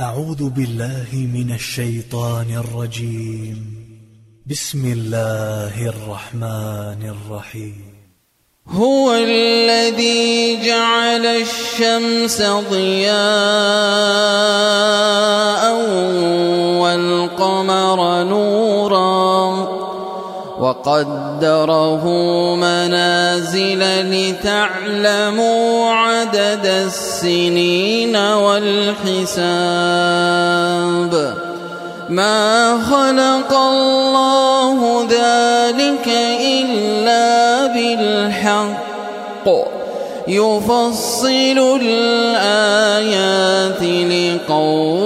أعوذ بالله من الشيطان الرجيم. بسم الله الرحمن الرحيم. هو الذي جعل الشمس ضياء والقمر نورا. وقدره منازل لتعلموا عدد السنين والحساب. ما خلق الله ذلك إلا بالحق. يفصل الآيات لقوم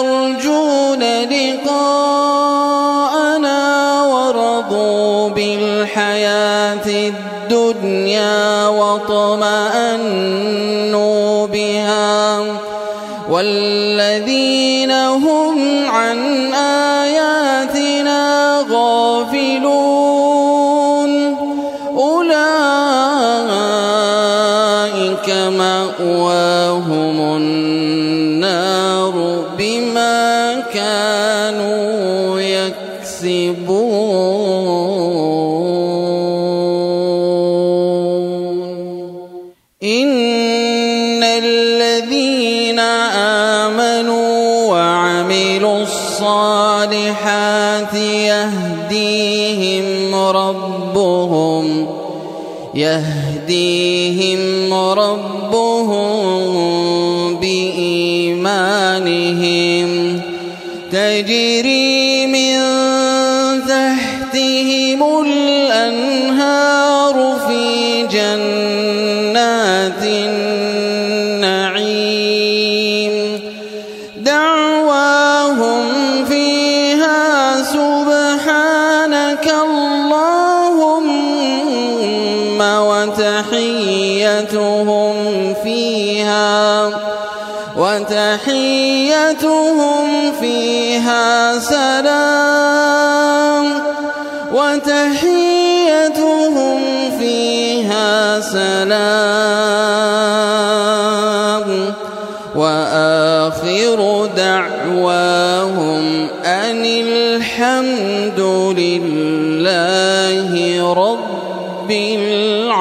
يرجون لقاءنا ورضوا بالحياة الدنيا واطمأنوا بها والذين هم عن آياتنا غافلون أولئك مأواهم كانوا يكسبون. إن الذين آمنوا وعملوا الصالحات يهديهم ربهم يهديهم ربهم تجري من تحتهم الأنهار في جنات النعيم. دعواهم فيها سبحانك اللهم وتحيتهم وتحيتهم فيها سلام. وتحيتهم فيها سلام. وآخر دعواهم أن الحمد لله رب العالمين.